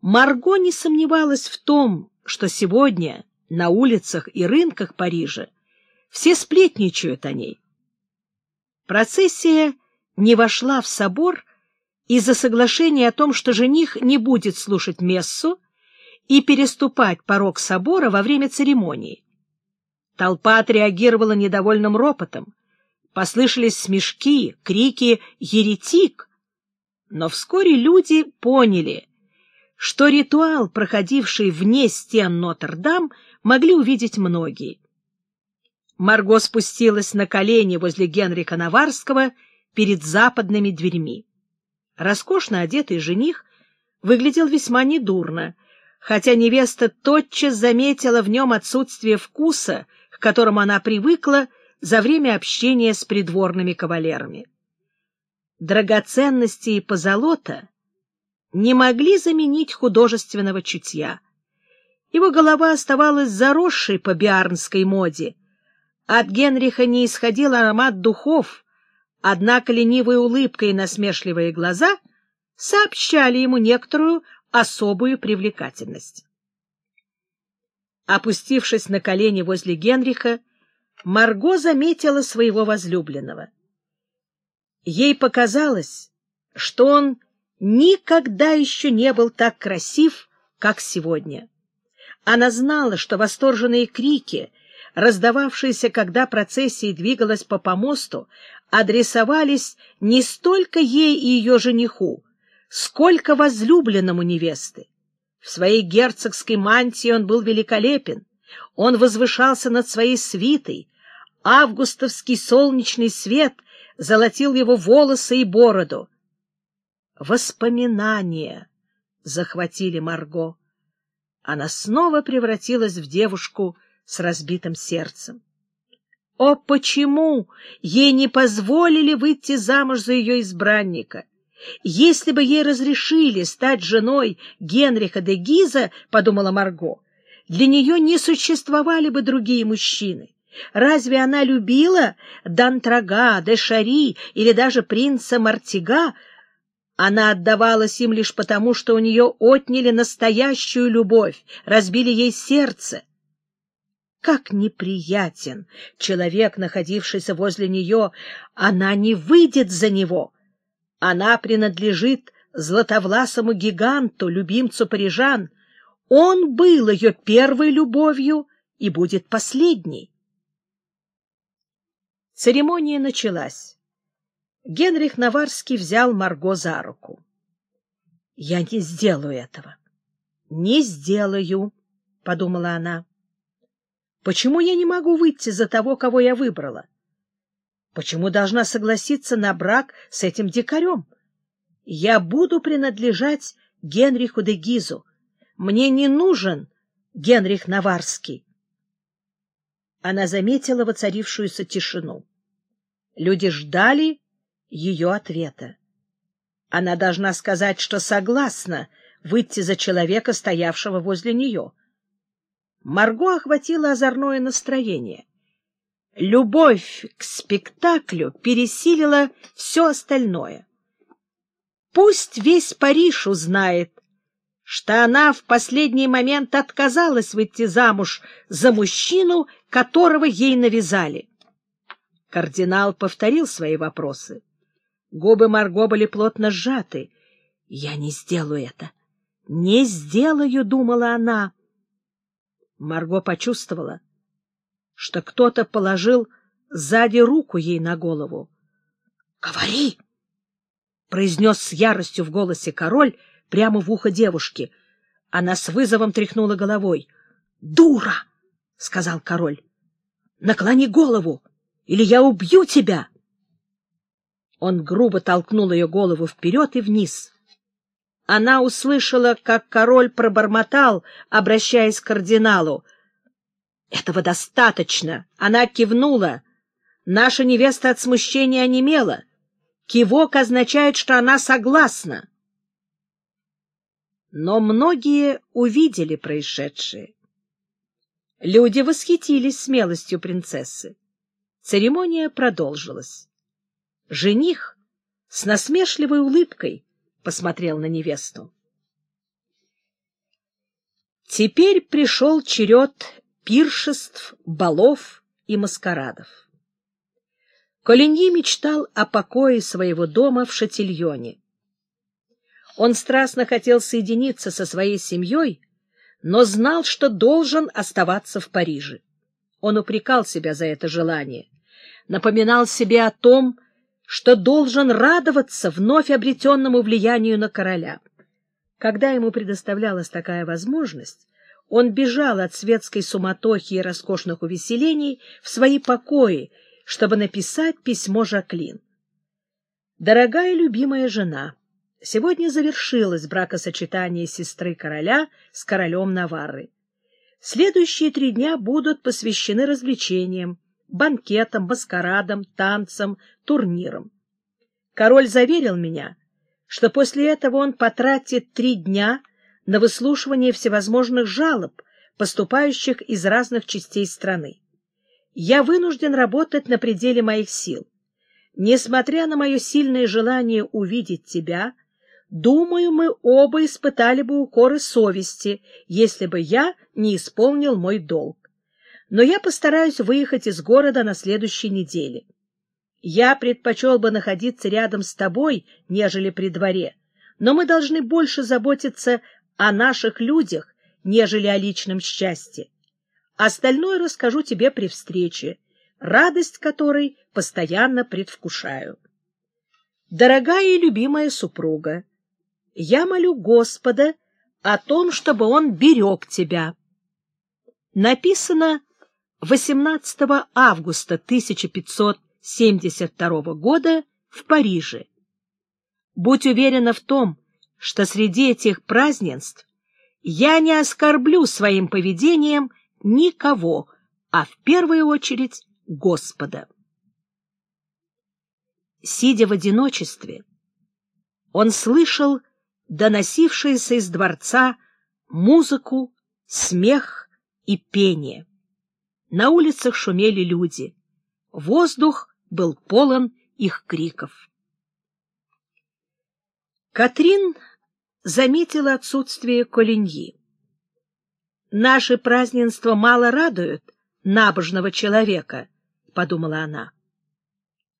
Марго не сомневалась в том, что сегодня на улицах и рынках Парижа все сплетничают о ней. Процессия не вошла в собор из-за соглашения о том, что жених не будет слушать мессу и переступать порог собора во время церемонии. Толпа отреагировала недовольным ропотом. Послышались смешки, крики «Еретик!». Но вскоре люди поняли, что ритуал, проходивший вне стен Нотр-Дам, могли увидеть многие. Марго спустилась на колени возле Генрика Наварского перед западными дверьми. Роскошно одетый жених выглядел весьма недурно, хотя невеста тотчас заметила в нем отсутствие вкуса, к которому она привыкла за время общения с придворными кавалерами. Драгоценности и позолота не могли заменить художественного чутья. Его голова оставалась заросшей по биарнской моде. От Генриха не исходил аромат духов, однако ленивая улыбка и насмешливые глаза сообщали ему некоторую особую привлекательность. Опустившись на колени возле Генриха, Марго заметила своего возлюбленного. Ей показалось, что он никогда еще не был так красив, как сегодня. Она знала, что восторженные крики, раздававшиеся, когда процессия двигалась по помосту, адресовались не столько ей и ее жениху, сколько возлюбленному невесты. В своей герцогской мантии он был великолепен, он возвышался над своей свитой, августовский солнечный свет золотил его волосы и бороду. Воспоминания захватили Марго. Она снова превратилась в девушку с разбитым сердцем. О, почему ей не позволили выйти замуж за ее избранника? Если бы ей разрешили стать женой Генриха де Гиза, — подумала Марго, — для нее не существовали бы другие мужчины. Разве она любила Дантрага, де Шари или даже принца Мартига, она отдавалась им лишь потому, что у нее отняли настоящую любовь, разбили ей сердце. Как неприятен человек, находившийся возле нее, она не выйдет за него. Она принадлежит златовласому гиганту, любимцу парижан. Он был ее первой любовью и будет последней. Церемония началась. Генрих Наварский взял Марго за руку. — Я не сделаю этого. — Не сделаю, — подумала она. — Почему я не могу выйти за того, кого я выбрала? Почему должна согласиться на брак с этим дикарем? Я буду принадлежать Генриху де Гизу. Мне не нужен Генрих Наварский. Она заметила воцарившуюся тишину. Люди ждали, ее ответа. Она должна сказать, что согласна выйти за человека, стоявшего возле нее. Марго охватило озорное настроение. Любовь к спектаклю пересилила все остальное. Пусть весь Париж узнает, что она в последний момент отказалась выйти замуж за мужчину, которого ей навязали. Кардинал повторил свои вопросы. Губы Марго были плотно сжаты. «Я не сделаю это! Не сделаю!» — думала она. Марго почувствовала, что кто-то положил сзади руку ей на голову. «Говори!» — произнес с яростью в голосе король прямо в ухо девушки. Она с вызовом тряхнула головой. «Дура!» — сказал король. «Наклони голову, или я убью тебя!» Он грубо толкнул ее голову вперед и вниз. Она услышала, как король пробормотал, обращаясь к кардиналу. — Этого достаточно. Она кивнула. Наша невеста от смущения онемела. Кивок означает, что она согласна. Но многие увидели происшедшее. Люди восхитились смелостью принцессы. Церемония продолжилась. Жених с насмешливой улыбкой посмотрел на невесту. Теперь пришел черед пиршеств, балов и маскарадов. Колиньи мечтал о покое своего дома в Шатильоне. Он страстно хотел соединиться со своей семьей, но знал, что должен оставаться в Париже. Он упрекал себя за это желание, напоминал себе о том, что должен радоваться вновь обретенному влиянию на короля. Когда ему предоставлялась такая возможность, он бежал от светской суматохи и роскошных увеселений в свои покои, чтобы написать письмо Жаклин. «Дорогая любимая жена, сегодня завершилось бракосочетание сестры короля с королем Наварры. Следующие три дня будут посвящены развлечениям, банкетам, маскарадам, танцам, турнирам. Король заверил меня, что после этого он потратит три дня на выслушивание всевозможных жалоб, поступающих из разных частей страны. Я вынужден работать на пределе моих сил. Несмотря на мое сильное желание увидеть тебя, думаю, мы оба испытали бы укоры совести, если бы я не исполнил мой долг. Но я постараюсь выехать из города на следующей неделе. Я предпочел бы находиться рядом с тобой, нежели при дворе, но мы должны больше заботиться о наших людях, нежели о личном счастье. Остальное расскажу тебе при встрече, радость которой постоянно предвкушаю. Дорогая и любимая супруга, я молю Господа о том, чтобы Он берег тебя. Написано 18 августа 1572 года в Париже. Будь уверена в том, что среди этих празднеств я не оскорблю своим поведением никого, а в первую очередь Господа. Сидя в одиночестве, он слышал доносившиеся из дворца музыку, смех и пение. На улицах шумели люди. Воздух был полон их криков. Катрин заметила отсутствие Колиньи. «Наши празднества мало радуют набожного человека», — подумала она.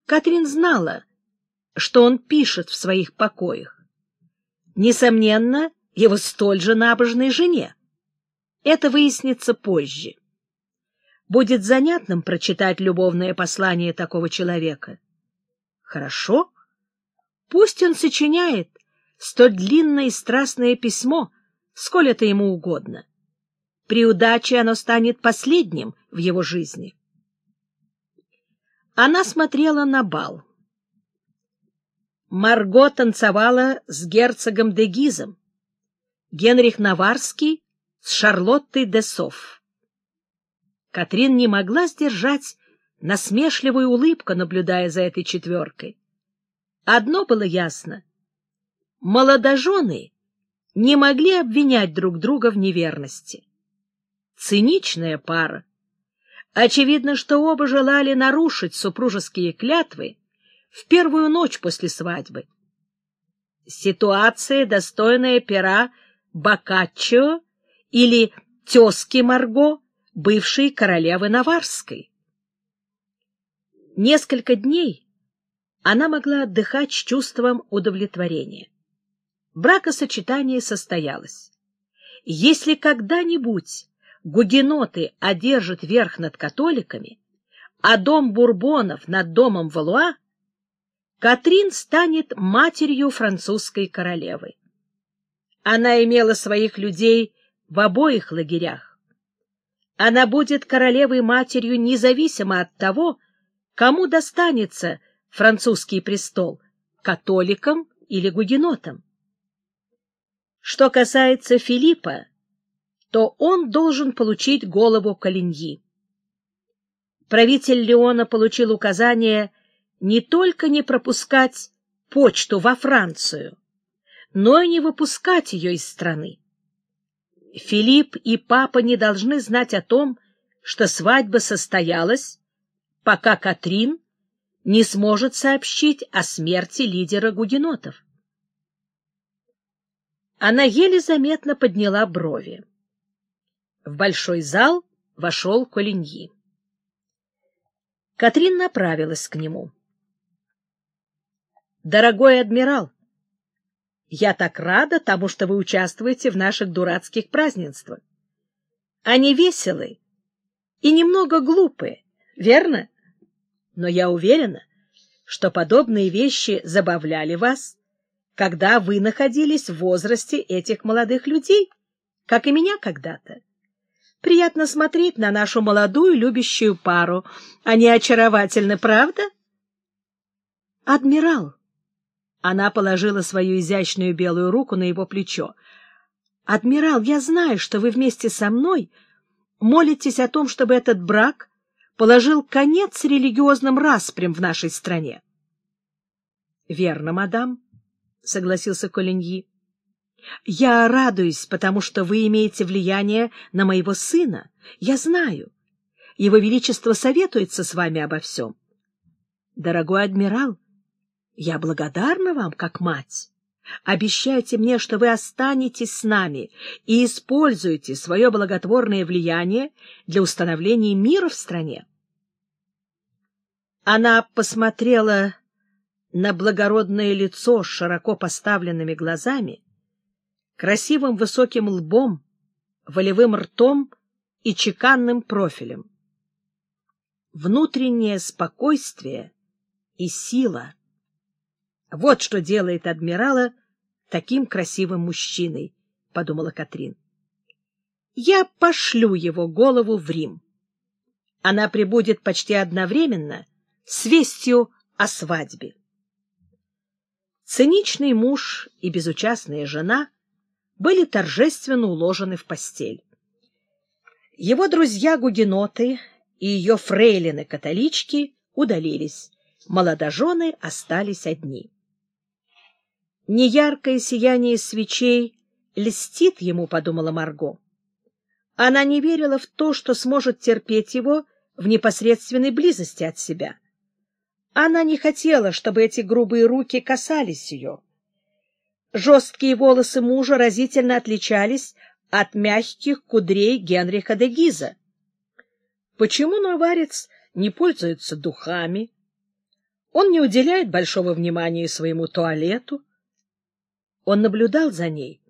Катрин знала, что он пишет в своих покоях. Несомненно, его столь же набожной жене. Это выяснится позже. Будет занятным прочитать любовное послание такого человека. Хорошо. Пусть он сочиняет столь длинное и страстное письмо, сколь это ему угодно. При удаче оно станет последним в его жизни. Она смотрела на бал. Марго танцевала с герцогом де Гизом, Генрих Наварский с Шарлоттой де Софф. Катрин не могла сдержать насмешливую улыбку, наблюдая за этой четверкой. Одно было ясно молодожены не могли обвинять друг друга в неверности. Циничная пара. Очевидно, что оба желали нарушить супружеские клятвы в первую ночь после свадьбы. Ситуация, достойная пера Боккаччо или тезки Марго, бывшей королевы Наварской. Несколько дней она могла отдыхать с чувством удовлетворения бракосочетание состоялось. Если когда-нибудь гугеноты одержат верх над католиками, а дом Бурбонов над домом Валуа, Катрин станет матерью французской королевы. Она имела своих людей в обоих лагерях. Она будет королевой-матерью независимо от того, кому достанется французский престол — католикам или гугенотам. Что касается Филиппа, то он должен получить голову Калиньи. Правитель Леона получил указание не только не пропускать почту во Францию, но и не выпускать ее из страны. Филипп и папа не должны знать о том, что свадьба состоялась, пока Катрин не сможет сообщить о смерти лидера гугенотов. Она еле заметно подняла брови. В большой зал вошел Колиньи. Катрин направилась к нему. — Дорогой адмирал, я так рада тому, что вы участвуете в наших дурацких празднествах. Они веселы и немного глупые, верно? Но я уверена, что подобные вещи забавляли вас, когда вы находились в возрасте этих молодых людей, как и меня когда-то. Приятно смотреть на нашу молодую любящую пару. Они очаровательны, правда? Адмирал. Она положила свою изящную белую руку на его плечо. Адмирал, я знаю, что вы вместе со мной молитесь о том, чтобы этот брак положил конец религиозным распрям в нашей стране. — Верно, мадам, — согласился Колиньи. Я радуюсь, потому что вы имеете влияние на моего сына. Я знаю. Его Величество советуется с вами обо всем. Дорогой адмирал, я благодарна вам, как мать. Обещайте мне, что вы останетесь с нами и используете свое благотворное влияние для установления мира в стране. Она посмотрела на благородное лицо с широко поставленными глазами, красивым высоким лбом, волевым ртом и чеканным профилем. Внутреннее спокойствие и сила — вот что делает адмирала таким красивым мужчиной, — подумала Катрин. Я пошлю его голову в Рим. Она прибудет почти одновременно с вестью о свадьбе. Циничный муж и безучастная жена — были торжественно уложены в постель. Его друзья-гугеноты и ее фрейлины-католички удалились, молодожены остались одни. Неяркое сияние свечей льстит ему, — подумала Марго. Она не верила в то, что сможет терпеть его в непосредственной близости от себя. Она не хотела, чтобы эти грубые руки касались ее. Жесткие волосы мужа разительно отличались от мягких кудрей Генриха де Гиза. Почему наварец не пользуется духами? Он не уделяет большого внимания своему туалету. Он наблюдал за ней,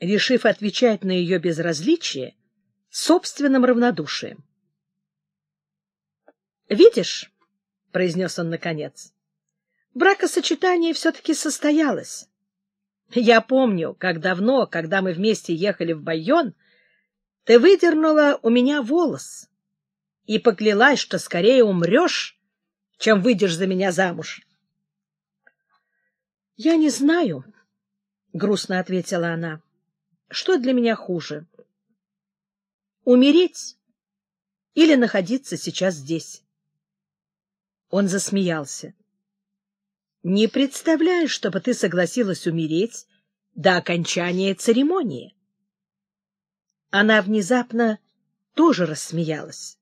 решив отвечать на ее безразличие собственным равнодушием. «Видишь», — произнес он наконец, — «бракосочетание все-таки состоялось». Я помню, как давно, когда мы вместе ехали в Байон, ты выдернула у меня волос и поклялась, что скорее умрешь, чем выйдешь за меня замуж. — Я не знаю, — грустно ответила она, — что для меня хуже — умереть или находиться сейчас здесь. Он засмеялся. Не представляю, чтобы ты согласилась умереть до окончания церемонии. Она внезапно тоже рассмеялась.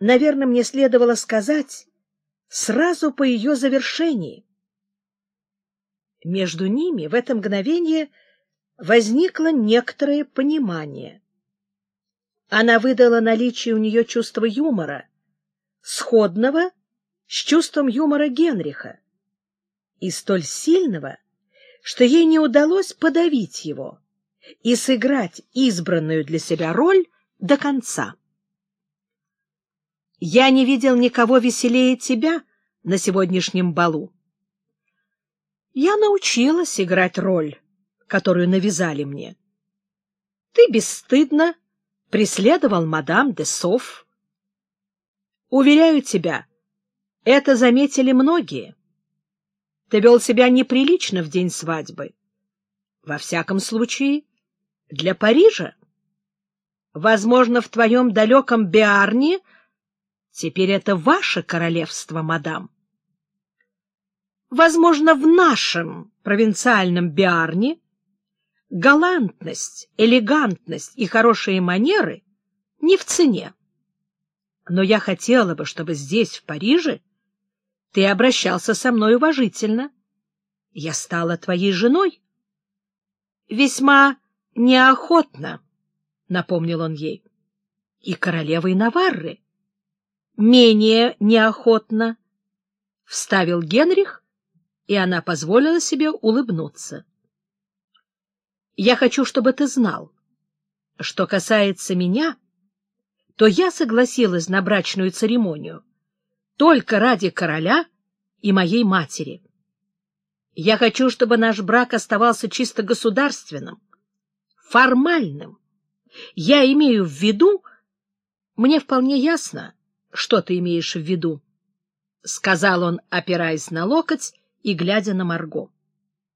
Наверное, мне следовало сказать сразу по ее завершении. Между ними в это мгновение возникло некоторое понимание. Она выдала наличие у нее чувства юмора, сходного с чувством юмора Генриха, и столь сильного, что ей не удалось подавить его и сыграть избранную для себя роль до конца. «Я не видел никого веселее тебя на сегодняшнем балу. Я научилась играть роль, которую навязали мне. Ты бесстыдно преследовал мадам де Соф. Уверяю тебя, это заметили многие. Ты вел себя неприлично в день свадьбы. Во всяком случае, для Парижа. Возможно, в твоем далеком Биарне теперь это ваше королевство, мадам. Возможно, в нашем провинциальном Биарне галантность, элегантность и хорошие манеры не в цене. Но я хотела бы, чтобы здесь, в Париже, ты обращался со мной уважительно. Я стала твоей женой. Весьма неохотно, — напомнил он ей. — И королевой Наварры. — Менее неохотно, — вставил Генрих, и она позволила себе улыбнуться. — Я хочу, чтобы ты знал, что касается меня, то я согласилась на брачную церемонию только ради короля и моей матери. Я хочу, чтобы наш брак оставался чисто государственным, формальным. Я имею в виду... Мне вполне ясно, что ты имеешь в виду, — сказал он, опираясь на локоть и глядя на Марго.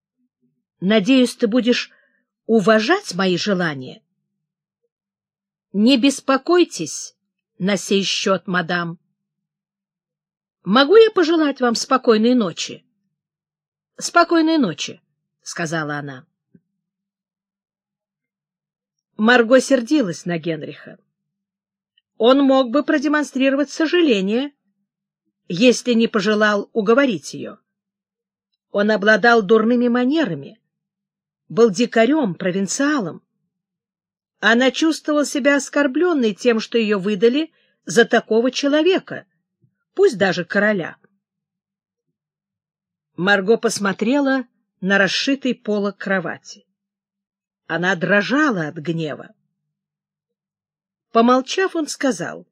— Надеюсь, ты будешь уважать мои желания. — Не беспокойтесь на сей счет, мадам. — Могу я пожелать вам спокойной ночи? — Спокойной ночи, — сказала она. Марго сердилась на Генриха. Он мог бы продемонстрировать сожаление, если не пожелал уговорить ее. Он обладал дурными манерами, был дикарем, провинциалом. Она чувствовала себя оскорбленной тем, что ее выдали за такого человека, пусть даже короля. Марго посмотрела на расшитый полок кровати. Она дрожала от гнева. Помолчав, он сказал,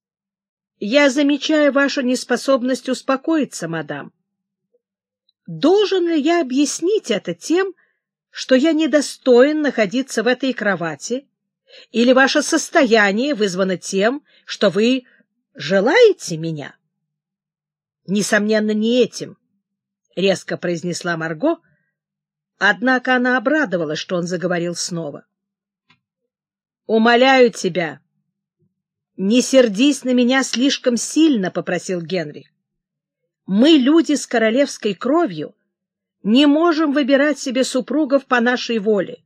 — Я замечаю вашу неспособность успокоиться, мадам. Должен ли я объяснить это тем, что я недостоин находиться в этой кровати, или ваше состояние вызвано тем, что вы желаете меня? Несомненно, не этим, — резко произнесла Марго, однако она обрадовалась, что он заговорил снова. — Умоляю тебя, не сердись на меня слишком сильно, — попросил Генрих. Мы, люди с королевской кровью, не можем выбирать себе супругов по нашей воле.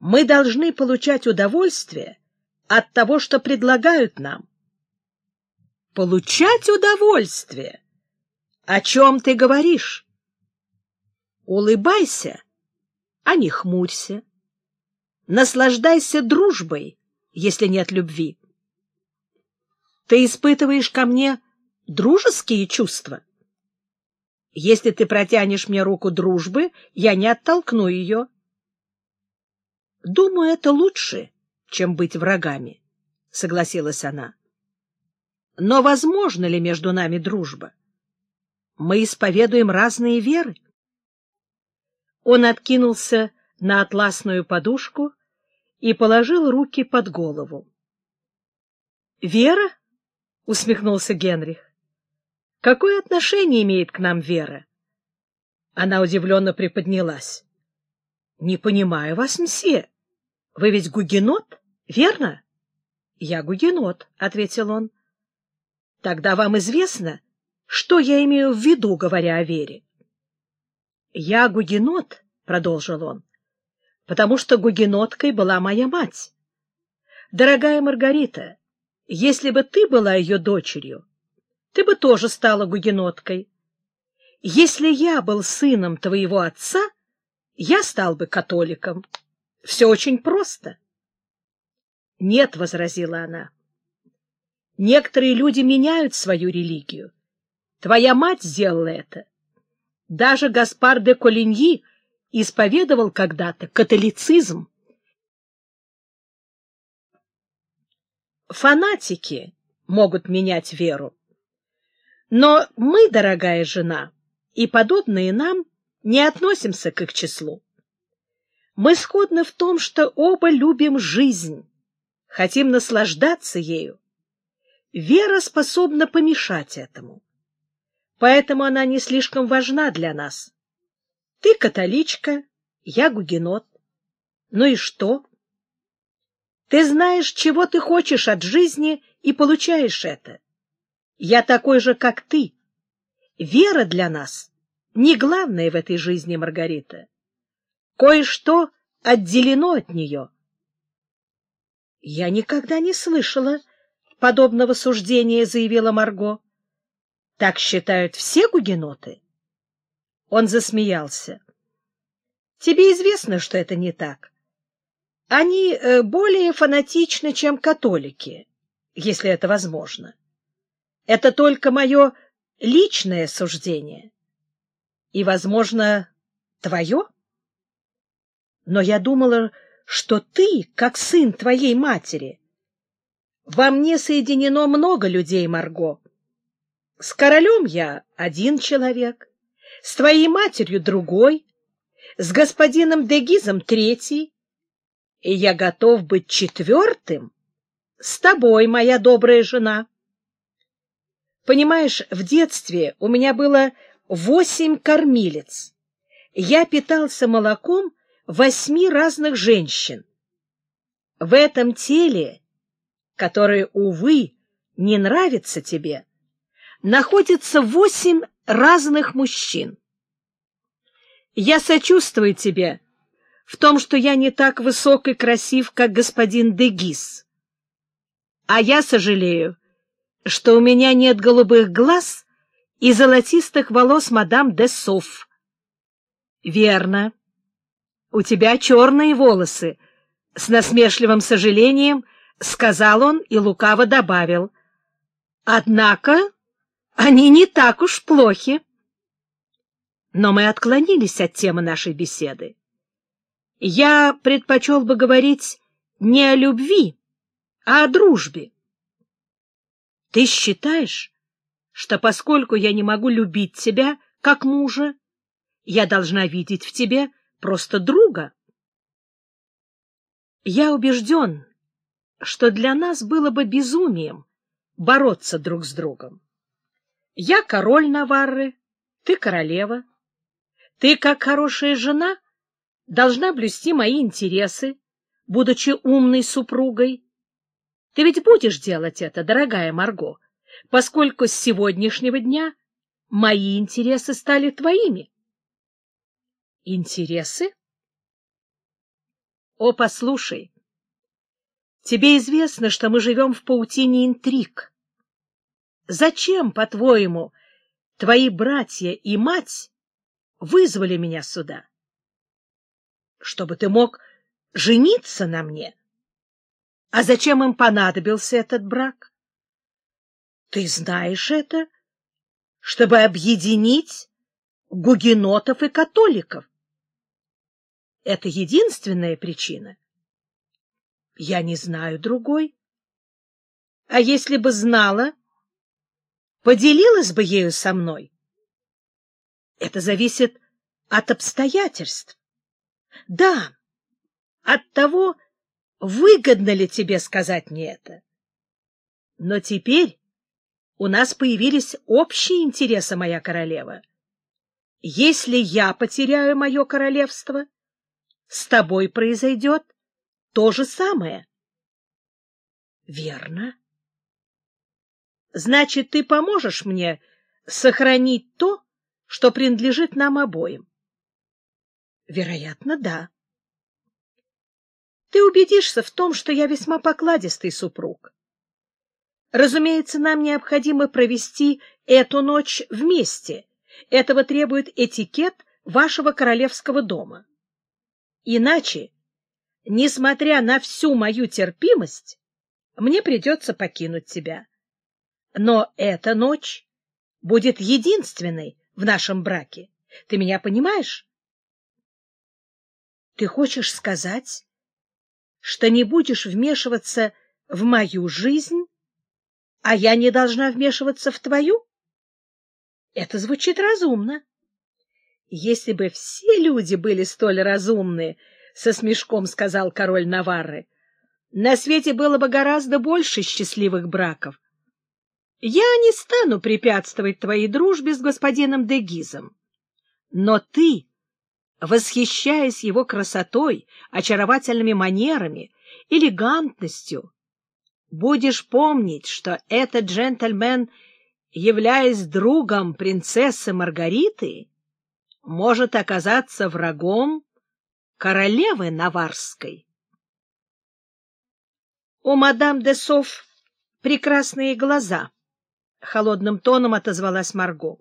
Мы должны получать удовольствие от того, что предлагают нам. Получать удовольствие? О чем ты говоришь? Улыбайся, а не хмурься. Наслаждайся дружбой, если нет любви. Ты испытываешь ко мне дружеские чувства? Если ты протянешь мне руку дружбы, я не оттолкну ее. — Думаю, это лучше, чем быть врагами, — согласилась она. — Но возможно ли между нами дружба? Мы исповедуем разные веры. Он откинулся на атласную подушку и положил руки под голову. — Вера? — усмехнулся Генрих. Какое отношение имеет к нам Вера? Она удивленно приподнялась. — Не понимаю вас, мсье. Вы ведь гугенот, верно? — Я гугенот, — ответил он. — Тогда вам известно, что я имею в виду, говоря о Вере? — Я гугенот, — продолжил он, — потому что гугеноткой была моя мать. Дорогая Маргарита, если бы ты была ее дочерью, ты бы тоже стала гугеноткой. Если я был сыном твоего отца, я стал бы католиком. Все очень просто. — Нет, — возразила она. — Некоторые люди меняют свою религию. Твоя мать сделала это. Даже Гаспар де Колиньи исповедовал когда-то католицизм. Фанатики могут менять веру. Но мы, дорогая жена, и подобные нам, не относимся к их числу. Мы сходны в том, что оба любим жизнь, хотим наслаждаться ею. Вера способна помешать этому. Поэтому она не слишком важна для нас. Ты католичка, я гугенот. Ну и что? Ты знаешь, чего ты хочешь от жизни, и получаешь это. Я такой же, как ты. Вера для нас не главное в этой жизни, Маргарита. Кое-что отделено от нее. Я никогда не слышала подобного суждения, заявила Марго. Так считают все гугеноты. Он засмеялся. Тебе известно, что это не так. Они э, более фанатичны, чем католики, если это возможно. Это только мое личное суждение. И, возможно, твое? Но я думала, что ты, как сын твоей матери. Во мне соединено много людей, Марго. С королем я один человек, с твоей матерью другой, с господином Дегизом третий, и я готов быть четвертым с тобой, моя добрая жена. Понимаешь, в детстве у меня было восемь кормилец. Я питался молоком восьми разных женщин. В этом теле, которое, увы, не нравится тебе, находится восемь разных мужчин. Я сочувствую тебе в том, что я не так высок и красив, как господин Дегис. А я сожалею, что у меня нет голубых глаз и золотистых волос мадам де Соф. Верно. У тебя черные волосы, — с насмешливым сожалением сказал он и лукаво добавил. Однако они не так уж плохи. Но мы отклонились от темы нашей беседы. Я предпочел бы говорить не о любви, а о дружбе. Ты считаешь, что поскольку я не могу любить тебя как мужа, я должна видеть в тебе просто друга? Я убежден, что для нас было бы безумием бороться друг с другом. Я король Наварры, ты королева. Ты, как хорошая жена, должна блюсти мои интересы, будучи умной супругой. Ты ведь будешь делать это, дорогая Марго, поскольку с сегодняшнего дня мои интересы стали твоими. Интересы? О, послушай, тебе известно, что мы живем в паутине интриг. Зачем, по-твоему, твои братья и мать вызвали меня сюда? Чтобы ты мог жениться на мне. А зачем им понадобился этот брак? Ты знаешь это, чтобы объединить гугенотов и католиков. Это единственная причина. Я не знаю другой. А если бы знала, поделилась бы ею со мной? Это зависит от обстоятельств. Да, от того, выгодно ли тебе сказать мне это. Но теперь у нас появились общие интересы, моя королева. Если я потеряю мое королевство, с тобой произойдет то же самое. Верно. Значит, ты поможешь мне сохранить то, что принадлежит нам обоим? Вероятно, да. Ты убедишься в том, что я весьма покладистый супруг. Разумеется, нам необходимо провести эту ночь вместе. Этого требует этикет вашего королевского дома. Иначе, несмотря на всю мою терпимость, мне придется покинуть тебя. Но эта ночь будет единственной в нашем браке. Ты меня понимаешь? Ты хочешь сказать, что не будешь вмешиваться в мою жизнь, а я не должна вмешиваться в твою? Это звучит разумно. Если бы все люди были столь разумны, — со смешком сказал король Наварры, — на свете было бы гораздо больше счастливых браков. Я не стану препятствовать твоей дружбе с господином Дегизом. Но ты, восхищаясь его красотой, очаровательными манерами, элегантностью, будешь помнить, что этот джентльмен, являясь другом принцессы Маргариты, может оказаться врагом королевы Наварской. У мадам де Соф прекрасные глаза —— холодным тоном отозвалась Марго.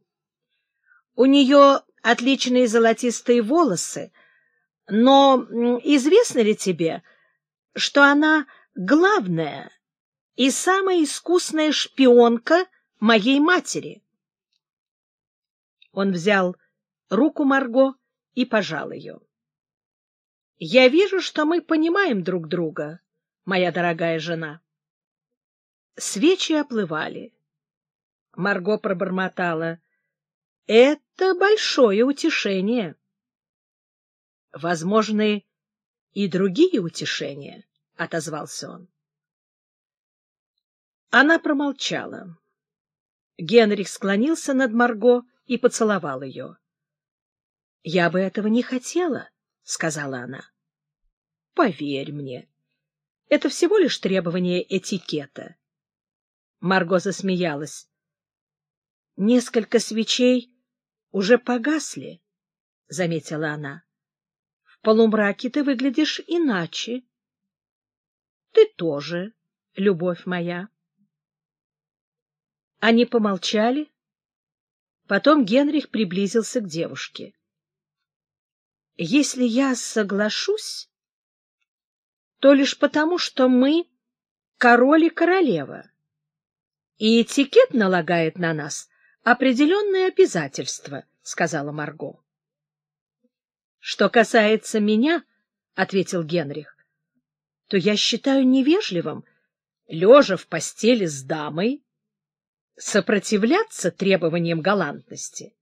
— У нее отличные золотистые волосы, но известно ли тебе, что она главная и самая искусная шпионка моей матери. Он взял руку Марго и пожал ее. — Я вижу, что мы понимаем друг друга, моя дорогая жена. Свечи оплывали. Марго пробормотала. — Это большое утешение. — Возможны и другие утешения, — отозвался он. Она промолчала. Генрих склонился над Марго и поцеловал ее. — Я бы этого не хотела, — сказала она. — Поверь мне, это всего лишь требование этикета. Марго засмеялась. — Несколько свечей уже погасли, — заметила она. — В полумраке ты выглядишь иначе. — Ты тоже, любовь моя. Они помолчали. Потом Генрих приблизился к девушке. — Если я соглашусь, то лишь потому, что мы король и королева, и этикет налагает на нас определенные обязательства, — сказала Марго. — Что касается меня, — ответил Генрих, — то я считаю невежливым, лежа в постели с дамой, сопротивляться требованиям галантности.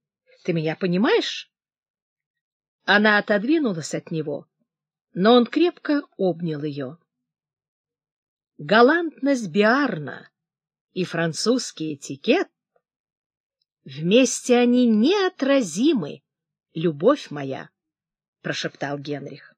Ты меня понимаешь? Она отодвинулась от него, но он крепко обнял ее. Галантность Биарна и французский этикет вместе они неотразимы, любовь моя, — прошептал Генрих.